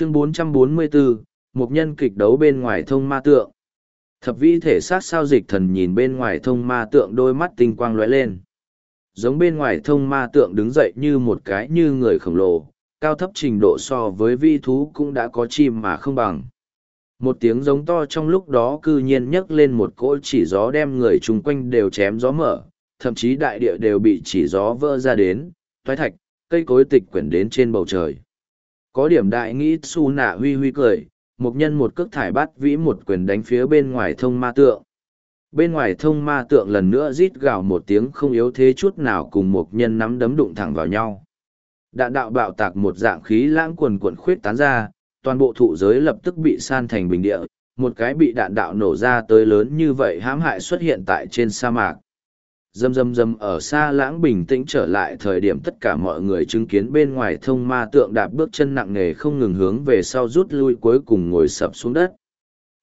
chương 444, một nhân kịch đấu bên ngoài thông ma tượng. Thập vĩ thể sát sao dịch thần nhìn bên ngoài thông ma tượng đôi mắt tinh quang lóe lên. Giống bên ngoài thông ma tượng đứng dậy như một cái như người khổng lồ, cao thấp trình độ so với vi thú cũng đã có chim mà không bằng. Một tiếng giống to trong lúc đó cư nhiên nhấc lên một cỗ chỉ gió đem người chung quanh đều chém gió mở, thậm chí đại địa đều bị chỉ gió vỡ ra đến, thoái thạch, cây cối tịch quyển đến trên bầu trời. Có điểm đại nghĩ su nạ huy huy cười, một nhân một cước thải bát vĩ một quyền đánh phía bên ngoài thông ma tượng. Bên ngoài thông ma tượng lần nữa rít gào một tiếng không yếu thế chút nào cùng một nhân nắm đấm đụng thẳng vào nhau. Đạn đạo bạo tạc một dạng khí lãng quần quần khuyết tán ra, toàn bộ thụ giới lập tức bị san thành bình địa, một cái bị đạn đạo nổ ra tới lớn như vậy hãm hại xuất hiện tại trên sa mạc. Dâm dâm dâm ở xa lãng bình tĩnh trở lại thời điểm tất cả mọi người chứng kiến bên ngoài thông ma tượng đạp bước chân nặng nề không ngừng hướng về sau rút lui cuối cùng ngồi sập xuống đất.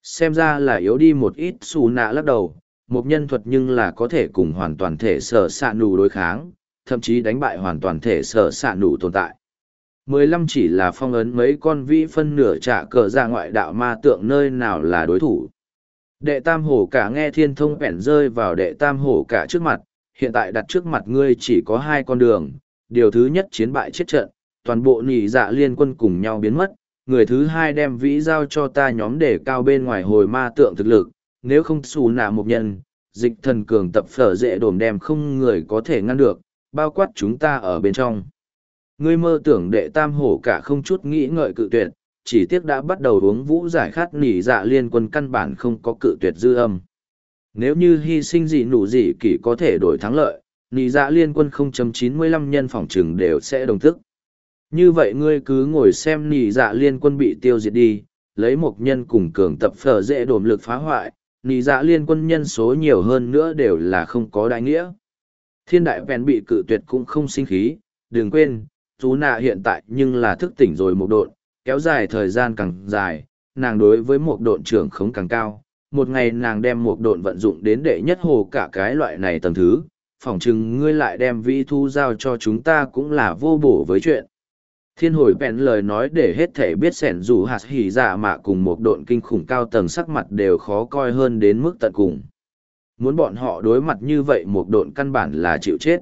Xem ra là yếu đi một ít xù nạ lắc đầu, một nhân thuật nhưng là có thể cùng hoàn toàn thể sở xạ nụ đối kháng, thậm chí đánh bại hoàn toàn thể sở xạ nụ tồn tại. Mười lăm chỉ là phong ấn mấy con vi phân nửa trả cờ ra ngoại đạo ma tượng nơi nào là đối thủ. Đệ tam hổ cả nghe thiên thông bẻn rơi vào đệ tam hổ cả trước mặt, hiện tại đặt trước mặt ngươi chỉ có hai con đường, điều thứ nhất chiến bại chết trận, toàn bộ nỉ dạ liên quân cùng nhau biến mất, người thứ hai đem vĩ giao cho ta nhóm để cao bên ngoài hồi ma tượng thực lực, nếu không xù nạ một nhân, dịch thần cường tập phở dễ đổm đem không người có thể ngăn được, bao quát chúng ta ở bên trong. Ngươi mơ tưởng đệ tam hổ cả không chút nghĩ ngợi cự tuyệt, chỉ tiếc đã bắt đầu uống vũ giải khát nỉ dạ liên quân căn bản không có cự tuyệt dư âm. Nếu như hy sinh gì nụ gì kỷ có thể đổi thắng lợi, nỉ dạ liên quân 0.95 nhân phòng trừng đều sẽ đồng thức. Như vậy ngươi cứ ngồi xem nỉ dạ liên quân bị tiêu diệt đi, lấy một nhân cùng cường tập phở dễ đổm lực phá hoại, nỉ dạ liên quân nhân số nhiều hơn nữa đều là không có đại nghĩa. Thiên đại vẹn bị cự tuyệt cũng không sinh khí, đừng quên, chú nạ hiện tại nhưng là thức tỉnh rồi một độn, kéo dài thời gian càng dài, nàng đối với một độn trưởng khống càng cao. Một ngày nàng đem một độn vận dụng đến đệ nhất hồ cả cái loại này tầm thứ, phỏng chừng ngươi lại đem vĩ thu giao cho chúng ta cũng là vô bổ với chuyện. Thiên hồi bèn lời nói để hết thể biết sẻn dù hạt hỉ dạ mà cùng một độn kinh khủng cao tầng sắc mặt đều khó coi hơn đến mức tận cùng. Muốn bọn họ đối mặt như vậy một độn căn bản là chịu chết.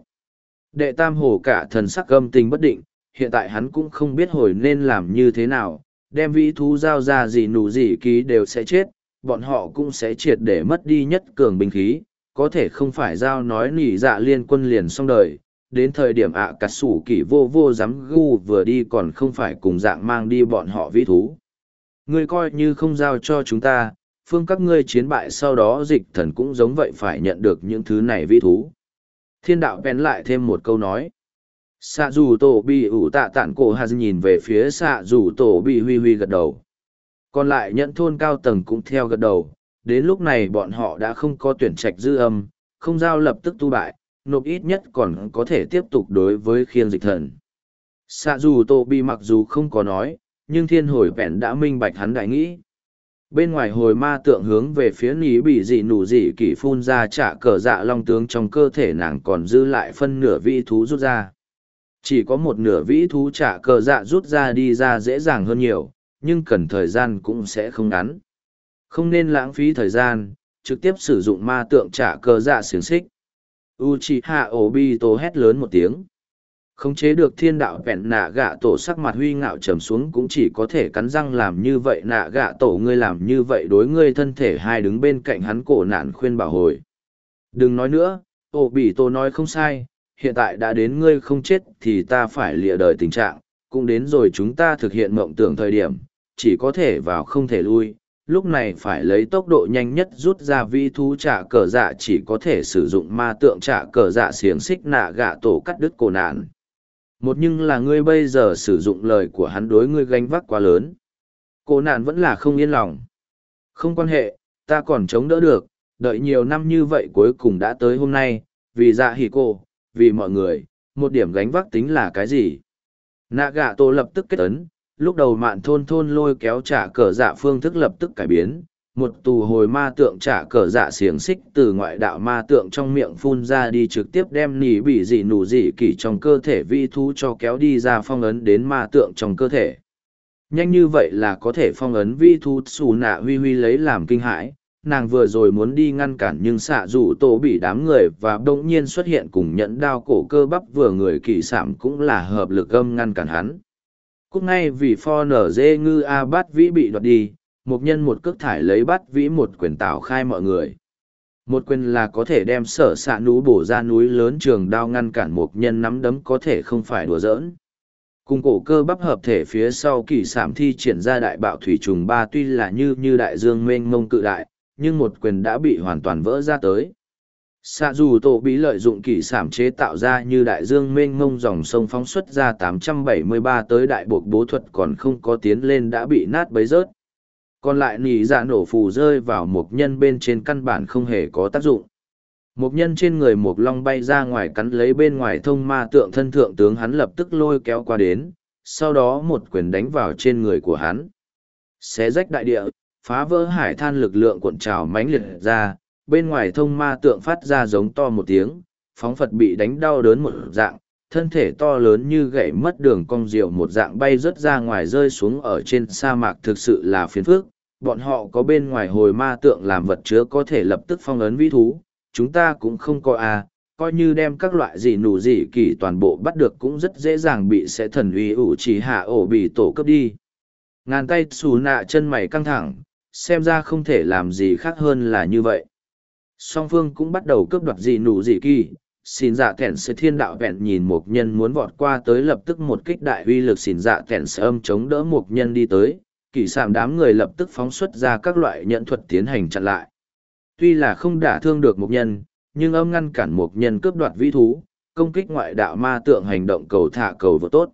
Đệ tam hồ cả thần sắc âm tình bất định, hiện tại hắn cũng không biết hồi nên làm như thế nào, đem vĩ thú giao ra gì nụ gì ký đều sẽ chết, bọn họ cũng sẽ triệt để mất đi nhất cường binh khí, có thể không phải giao nói nỉ dạ liên quân liền xong đời, đến thời điểm ạ à cắt sủ kỷ vô vô dám gu vừa đi còn không phải cùng dạng mang đi bọn họ vĩ thú. Ngươi coi như không giao cho chúng ta, phương các ngươi chiến bại sau đó dịch thần cũng giống vậy phải nhận được những thứ này vĩ thú. Thiên đạo bèn lại thêm một câu nói xạ dù tổ bị ủ tạ tản cổ hà nhìn về phía xạ dù tổ bị huy huy gật đầu. Còn lại nhận thôn cao tầng cũng theo gật đầu. Đến lúc này bọn họ đã không có tuyển trạch dư âm, không giao lập tức tu bại, nộp ít nhất còn có thể tiếp tục đối với khiên dịch thần. Xạ dù tổ bị mặc dù không có nói, nhưng thiên hồi vẹn đã minh bạch hắn đại nghĩ. Bên ngoài hồi ma tượng hướng về phía ní bị dị nụ dị kỷ phun ra trả cờ dạ long tướng trong cơ thể nàng còn dư lại phân nửa vị thú rút ra chỉ có một nửa vĩ thú trả cờ dạ rút ra đi ra dễ dàng hơn nhiều, nhưng cần thời gian cũng sẽ không ngắn. Không nên lãng phí thời gian, trực tiếp sử dụng ma tượng trả cờ dạ xiềng xích. Uchiha Obito hét lớn một tiếng. Không chế được thiên đạo vẹn nạ gạ tổ sắc mặt huy ngạo trầm xuống cũng chỉ có thể cắn răng làm như vậy nạ gạ tổ ngươi làm như vậy đối ngươi thân thể hai đứng bên cạnh hắn cổ nạn khuyên bảo hồi. Đừng nói nữa, Obito nói không sai, hiện tại đã đến ngươi không chết thì ta phải lịa đời tình trạng, cũng đến rồi chúng ta thực hiện mộng tưởng thời điểm, chỉ có thể vào không thể lui, lúc này phải lấy tốc độ nhanh nhất rút ra vi thú trả cờ dạ chỉ có thể sử dụng ma tượng trả cờ dạ xiềng xích nạ gạ tổ cắt đứt cổ nạn. Một nhưng là ngươi bây giờ sử dụng lời của hắn đối ngươi gánh vác quá lớn. Cổ nạn vẫn là không yên lòng. Không quan hệ, ta còn chống đỡ được, đợi nhiều năm như vậy cuối cùng đã tới hôm nay, vì dạ hỉ cô, vì mọi người, một điểm gánh vác tính là cái gì? Nạ gạ tổ lập tức kết ấn, lúc đầu mạn thôn thôn lôi kéo trả cờ dạ phương thức lập tức cải biến, một tù hồi ma tượng trả cờ dạ xiềng xích từ ngoại đạo ma tượng trong miệng phun ra đi trực tiếp đem nỉ bị dị nù dị kỳ trong cơ thể vi thú cho kéo đi ra phong ấn đến ma tượng trong cơ thể. nhanh như vậy là có thể phong ấn vi thu xù nạ huy huy lấy làm kinh hãi nàng vừa rồi muốn đi ngăn cản nhưng xạ rủ tổ bị đám người và bỗng nhiên xuất hiện cùng nhẫn đao cổ cơ bắp vừa người kỳ sảm cũng là hợp lực âm ngăn cản hắn. Cúc ngay vì pho nở dê ngư a bát vĩ bị đoạt đi, một nhân một cước thải lấy bát vĩ một quyền tảo khai mọi người. Một quyền là có thể đem sở xạ núi bổ ra núi lớn trường đao ngăn cản một nhân nắm đấm có thể không phải đùa giỡn. Cùng cổ cơ bắp hợp thể phía sau kỳ sảm thi triển ra đại bạo thủy trùng ba tuy là như như đại dương mênh mông cự đại nhưng một quyền đã bị hoàn toàn vỡ ra tới. Xạ dù tổ bí lợi dụng kỳ sảm chế tạo ra như đại dương mênh mông dòng sông phóng xuất ra 873 tới đại buộc bố thuật còn không có tiến lên đã bị nát bấy rớt. Còn lại nỉ dạ nổ phù rơi vào một nhân bên trên căn bản không hề có tác dụng. Một nhân trên người một long bay ra ngoài cắn lấy bên ngoài thông ma tượng thân thượng tướng hắn lập tức lôi kéo qua đến, sau đó một quyền đánh vào trên người của hắn. Xé rách đại địa phá vỡ hải than lực lượng cuộn trào mãnh liệt ra bên ngoài thông ma tượng phát ra giống to một tiếng phóng phật bị đánh đau đớn một dạng thân thể to lớn như gậy mất đường cong diệu một dạng bay rớt ra ngoài rơi xuống ở trên sa mạc thực sự là phiền phức bọn họ có bên ngoài hồi ma tượng làm vật chứa có thể lập tức phong ấn vĩ thú, chúng ta cũng không có à, coi như đem các loại gì nụ gì kỳ toàn bộ bắt được cũng rất dễ dàng bị sẽ thần uy ủ chỉ hạ ổ bị tổ cấp đi. Ngàn tay xù nạ chân mày căng thẳng, xem ra không thể làm gì khác hơn là như vậy. Song phương cũng bắt đầu cướp đoạt gì nụ gì kỳ, xin dạ kẻn sẽ thiên đạo vẹn nhìn một nhân muốn vọt qua tới lập tức một kích đại uy lực xin dạ kẻn sẽ âm chống đỡ một nhân đi tới kỳ sạm đám người lập tức phóng xuất ra các loại nhận thuật tiến hành chặn lại. Tuy là không đả thương được một nhân, nhưng âm ngăn cản một nhân cướp đoạt vĩ thú, công kích ngoại đạo ma tượng hành động cầu thả cầu vô tốt.